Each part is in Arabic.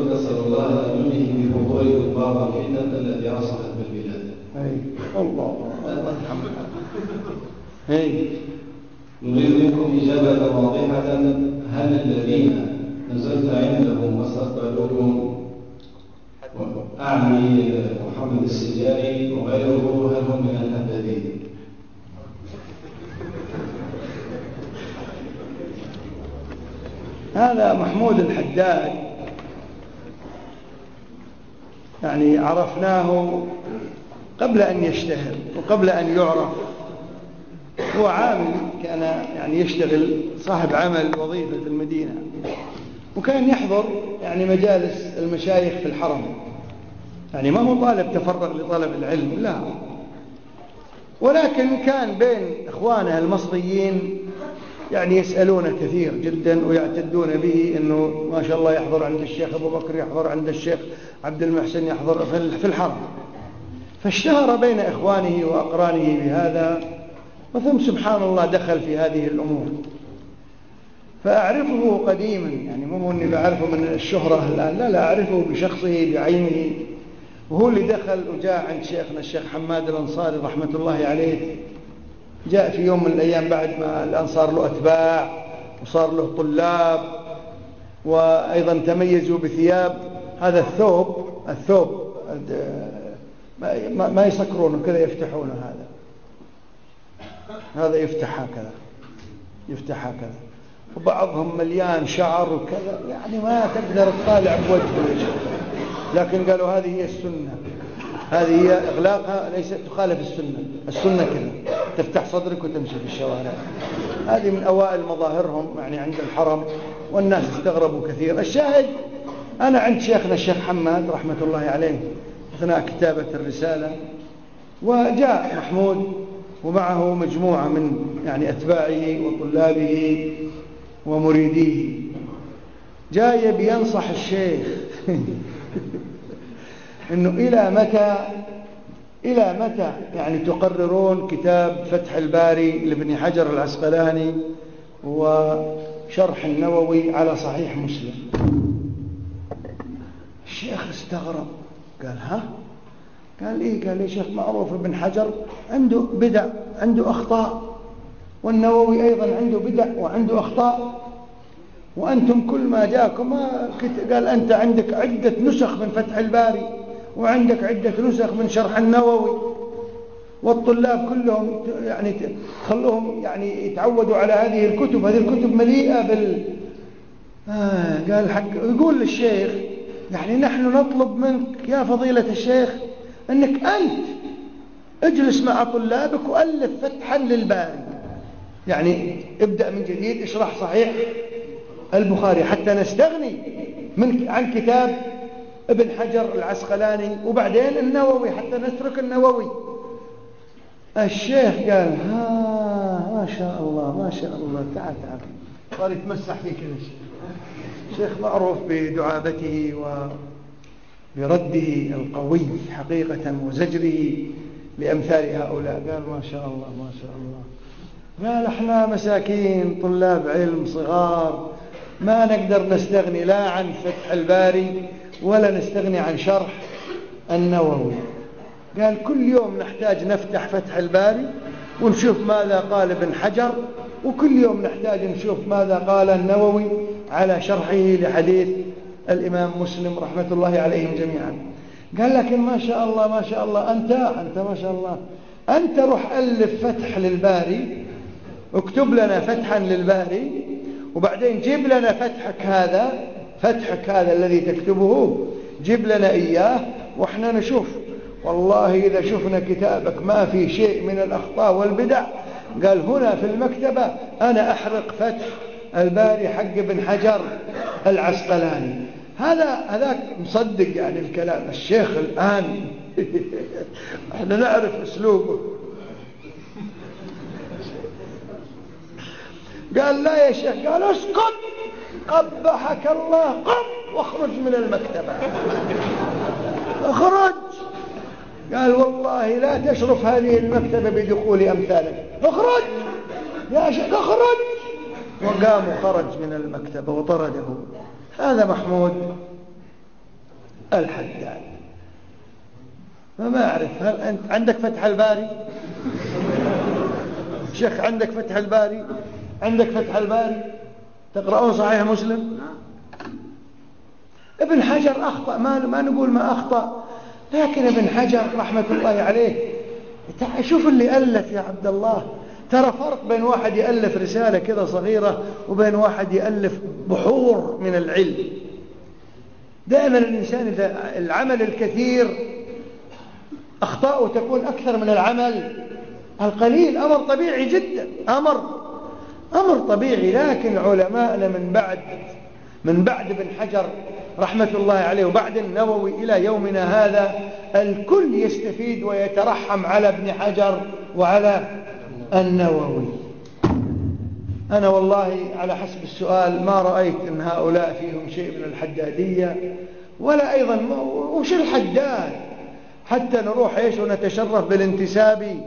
نسأل الله أن ينهي بفضول بعض الفتنة التي أصبحت بالبلاد. أي الله. الحمد أي نريد منكم إجابة واضحة. هل الذين نزلت عندهم واستقبلوكم أعني محمد السجاري وغيره؟ هل هم من الهدادين؟ هذا محمود الحداد. يعني عرفناه قبل أن يشتهر وقبل أن يعرف. هو عامل كان يعني يشتغل صاحب عمل وظيفة في المدينة. وكان يحضر يعني مجالس المشايخ في الحرم. يعني ما هو طالب تفرغ لطلب العلم لا. ولكن كان بين إخوانه المصريين يعني يسألونه كثير جدا ويعتدون به أنه ما شاء الله يحضر عند الشيخ أبو بكر يحضر عند الشيخ عبد المحسن يحضر في الحرم فاشتهر بين إخوانه وأقرانه بهذا وثم سبحان الله دخل في هذه الأمور. فأعرفه قديما يعني مو أني بعرفه من الشهرة الآن لا لا أعرفه بشخصه بعينه. وهو اللي دخل وجاء عند شيخنا الشيخ حماد الأنصاري رحمة الله عليه. جاء في يوم من الأيام بعد ما الأنصار له أتباع وصار له طلاب وأيضا تميزوا بثياب. هذا الثوب الثوب ما يسكرونه كذا يفتحونه هذا. هذا يفتح هكذا يفتح هكذا. وبعضهم مليان شعر وكذا. يعني ما تقدر تطالع بوجهه لكن قالوا هذه هي السنة. هذه هي إغلاقها ليست تخالف السنة. السنة كذا. تفتح صدرك وتمشي في الشوارع. هذه من أوائل مظاهرهم يعني عند الحرم والناس استغربوا كثير. الشاهد أنا عند شيخنا الشيخ حماد رحمة الله عليه أثناء كتابة الرسالة وجاء محمود ومعه مجموعة من يعني أتباعه وطلابه ومريديه. جاي بينصح الشيخ إنه إلى متى إلى متى؟ يعني تقررون كتاب فتح الباري لابن حجر العسقلاني وشرح النووي على صحيح مسلم. الشيخ استغرب. قال ها؟ قال إيه؟ قال يا شيخ معروف ابن حجر عنده بدع عنده أخطاء. والنووي أيضا عنده بدع وعنده أخطاء. وأنتم كل ما جاكم قال أنت عندك عدة نسخ من فتح الباري. وعندك عدة نسخ من شرح النووي والطلاب كلهم يعني خلوهم يعني يتعودوا على هذه الكتب. هذه الكتب مليئة بال آه قال حق يقول للشيخ يعني نحن نطلب منك يا فضيلة الشيخ أنك أنت اجلس مع طلابك وألف فتحا للباري. يعني ابدأ من جديد اشرح صحيح البخاري حتى نستغني من عن كتاب ابن حجر العسقلاني وبعدين النووي حتى نترك النووي. الشيخ قال ها ما شاء الله ما شاء الله تعال تعال. صار يتمسح فيك الشيخ شيخ معروف بدعابته وبرده القوي حقيقة وزجره لأمثال هؤلاء. قال ما شاء الله ما شاء الله. قال إحنا مساكين طلاب علم صغار ما نقدر نستغني لا عن فتح الباري ولا نستغني عن شرح النووي. قال كل يوم نحتاج نفتح فتح الباري ونشوف ماذا قال ابن حجر وكل يوم نحتاج نشوف ماذا قال النووي على شرحه لحديث الإمام مسلم رحمة الله عليهم جميعا. قال لكن ما شاء الله ما شاء الله أنت أنت ما شاء الله أنت روح ألف فتح للباري اكتب لنا فتحا للباري وبعدين جيب لنا فتحك هذا فتحك هذا الذي تكتبه جيب لنا إياه وإحنا نشوف. والله إذا شفنا كتابك ما في شيء من الأخطاء والبدع قال هنا في المكتبة أنا أحرق فتح الباري حق ابن حجر العسقلاني. هذا هذاك مصدق يعني الكلام الشيخ الآن. إحنا نعرف أسلوبه. قال لا يا شيخ قال اسكت. قبحك الله قم واخرج من المكتبة. اخرج. قال والله لا تشرف هذه المكتبة بدخول أمثالك. اخرج. يا شيخ اخرج. وقام وخرج من المكتبة وطرده. هذا محمود الحداد. فما أعرف هل أنت عندك فتح الباري؟ شيخ عندك فتح الباري؟ عندك فتح الباري؟ تقرؤون صحيح مسلم؟ ابن حجر أخطأ ما, ما نقول ما أخطأ لكن ابن حجر رحمة الله عليه شوف اللي ألف يا عبد الله. ترى فرق بين واحد يألف رسالة كذا صغيرة وبين واحد يألف بحور من العلم. دائما الإنسان إذا العمل الكثير أخطاؤه تكون أكثر من العمل القليل أمر طبيعي جدا أمر أمر طبيعي لكن علماءنا من بعد من بعد ابن حجر رحمة الله عليه وبعد النووي إلى يومنا هذا الكل يستفيد ويترحم على ابن حجر وعلى النووي. أنا والله على حسب السؤال ما رأيت أن هؤلاء فيهم شيء من الحدادية ولا أيضا وش الحداد؟ حتى نروح إيش ونتشرف بالانتساب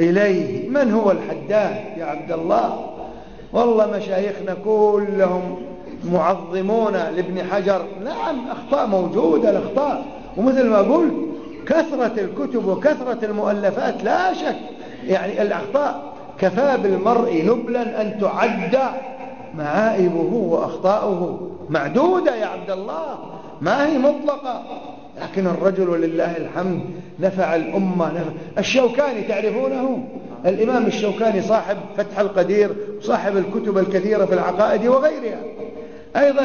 إليه. من هو الحداد يا عبد الله؟ والله مشايخنا كلهم معظمون لابن حجر. نعم أخطاء موجودة الأخطاء. ومثل ما قلت كثرة الكتب وكثرة المؤلفات لا شك يعني الأخطاء. كفى بالمرء نبلا أن تعد معائبه وأخطاؤه. معدودة يا عبد الله. ما هي مطلقة. لكن الرجل ولله الحمد نفع الأمة نفع. الشوكاني تعرفونه؟ الإمام الشوكاني صاحب فتح القدير وصاحب الكتب الكثيرة في العقائد وغيرها. أيضا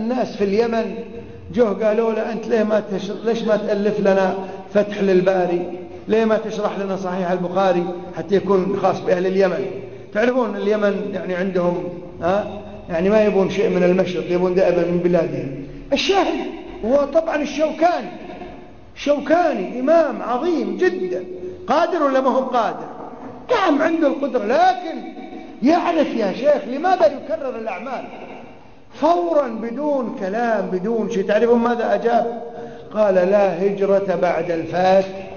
الناس في اليمن جه قالوا له أنت ليه ما ليش ما تألف لنا فتح للباري؟ ليه ما تشرح لنا صحيح البخاري حتى يكون خاص بأهل اليمن؟ تعرفون اليمن يعني عندهم ها؟ يعني ما يبون شيء من المشرق يبون دائما من بلادهم. الشاهد هو طبعا الشوكاني. شوكاني إمام عظيم جدا. قادر ولا ما هو قادر؟ نعم عنده القدرة لكن يعرف يا شيخ لماذا يكرر الأعمال؟ فورا بدون كلام بدون شيء. تعرفون ماذا أجاب؟ قال لا هجرة بعد الفاتح.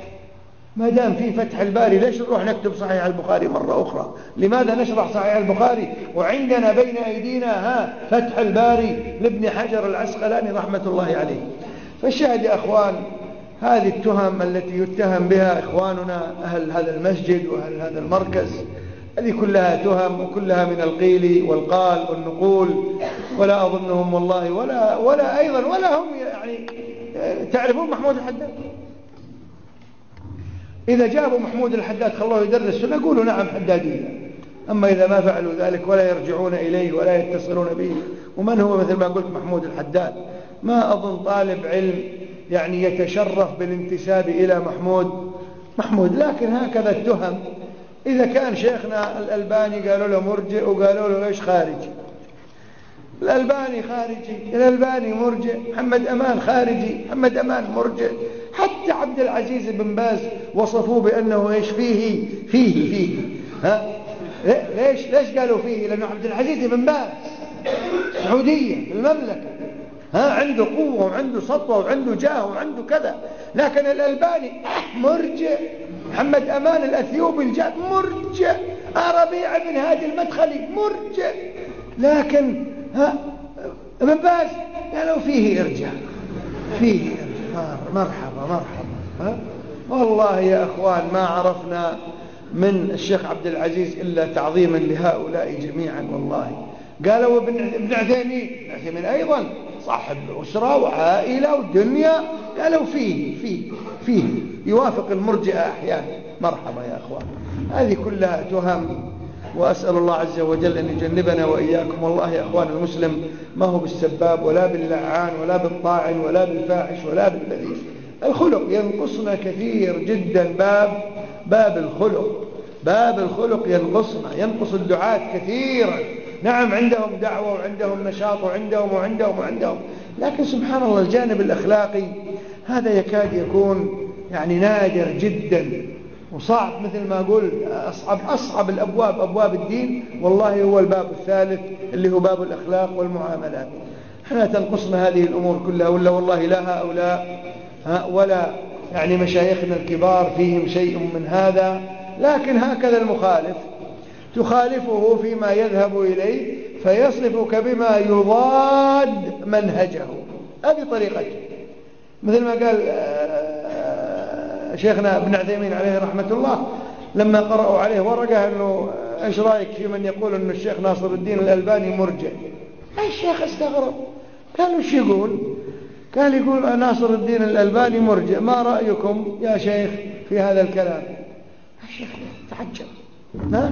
ما دام في فتح الباري ليش نروح نكتب صحيح البخاري مرة أخرى؟ لماذا نشرح صحيح البخاري؟ وعندنا بين أيدينا ها فتح الباري لابن حجر العسقلاني رحمة الله عليه. فالشاهد يا أخوان هذه التهم التي يتهم بها إخواننا أهل هذا المسجد وأهل هذا المركز هذه كلها تهم وكلها من القيل والقال والنقول ولا أظنهم والله ولا, ولا أيضا ولا هم يعني تعرفون محمود الحداد؟ إذا جابوا محمود الحداد خلوه يدرس نقول نعم حدادية. أما إذا ما فعلوا ذلك ولا يرجعون إليه ولا يتصلون به ومن هو مثل ما قلت محمود الحداد؟ ما أظن طالب علم يعني يتشرف بالانتساب إلى محمود. محمود لكن هكذا التهم إذا كان شيخنا الألباني قالوا له مرجئ وقالوا له إيش خارجي؟ الألباني خارجي الألباني مرجئ محمد أمان خارجي محمد أمان مرجئ. حتى عبد العزيز بن باز وصفوه بأنه إيش فيه؟ فيه فيه. ها؟ ليش ليش قالوا فيه؟ لأنه عبد العزيز بن باز سعودية المملكة. ها؟ عنده قوة وعنده سطوة وعنده جاه وعنده كذا. لكن الألباني مرجع. محمد أمان الأثيوبي الجاد مرجع. ربيع بن هادي المدخلي مرجع. لكن ها؟ ابن باز قالوا فيه إرجاع. فيه إرجاع. مرحبا مرحبا ها؟ والله يا أخوان ما عرفنا من الشيخ عبد العزيز إلا تعظيما لهؤلاء جميعا والله. قالوا ابن عثيمين ابن عثيمين أيضا صاحب أسرة وعائلة ودنيا. قالوا فيه فيه فيه. يوافق المرجئة أحيانا. مرحبا يا أخوان. هذه كلها تهم وأسأل الله عز وجل أن يجنبنا وإياكم. والله يا أخوان المسلم ما هو بالسباب ولا باللعان ولا بالطاعن ولا بالفاحش ولا بالبذيء. الخلق ينقصنا كثير جدا. باب باب الخلق باب الخلق ينقصنا ينقص الدعاة كثيرا. نعم عندهم دعوة وعندهم نشاط وعندهم وعندهم وعندهم لكن سبحان الله الجانب الأخلاقي هذا يكاد يكون يعني نادر جدا. وصعب مثل ما أقول أصعب, أصعب الأبواب أبواب الدين والله هو الباب الثالث اللي هو باب الأخلاق والمعاملات. إحنا تنقصنا هذه الأمور كلها ولا والله لا هؤلاء ولا يعني مشايخنا الكبار فيهم شيء من هذا لكن هكذا المخالف تخالفه فيما يذهب إليه فيصرفك بما يضاد منهجه. هذه طريقته. مثل ما قال شيخنا ابن عثيمين عليه رحمة الله لما قرأوا عليه ورقة أنه إيش رأيك في من يقول أن الشيخ ناصر الدين الألباني مرجع؟ الشيخ استغرب. قال وش يقول؟ قال يقول ناصر الدين الألباني مرجع. ما رأيكم يا شيخ في هذا الكلام؟ الشيخ تعجب. ها؟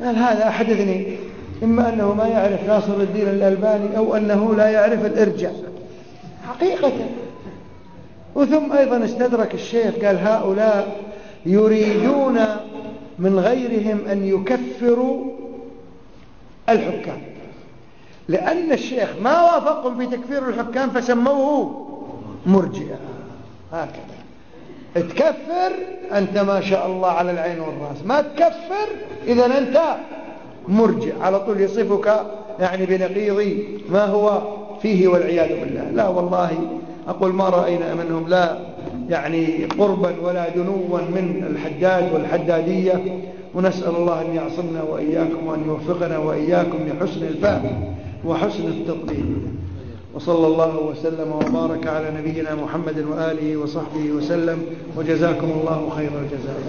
قال هذا أحدثني. إما أنه ما يعرف ناصر الدين الألباني أو أنه لا يعرف الإرجاء. حقيقة. وثم أيضا استدرك الشيخ قال هؤلاء يريدون من غيرهم أن يكفروا الحكام. لأن الشيخ ما وافقهم في تكفير الحكام فسموه مرجئة هكذا. تكفر أنت ما شاء الله على العين والرأس. ما تكفر إذا أنت مرجع على طول يصفك يعني بنقيض ما هو فيه والعياذ بالله. لا والله أقول ما رأينا منهم لا يعني قربا ولا دنوا من الحداد والحدادية ونسأل الله أن يعصمنا وإياكم وأن يوفقنا وإياكم لحسن الفهم وحسن التطبيق وصلى الله وسلم وبارك على نبينا محمد وآله وصحبه وسلم وجزاكم الله خير الجزاء.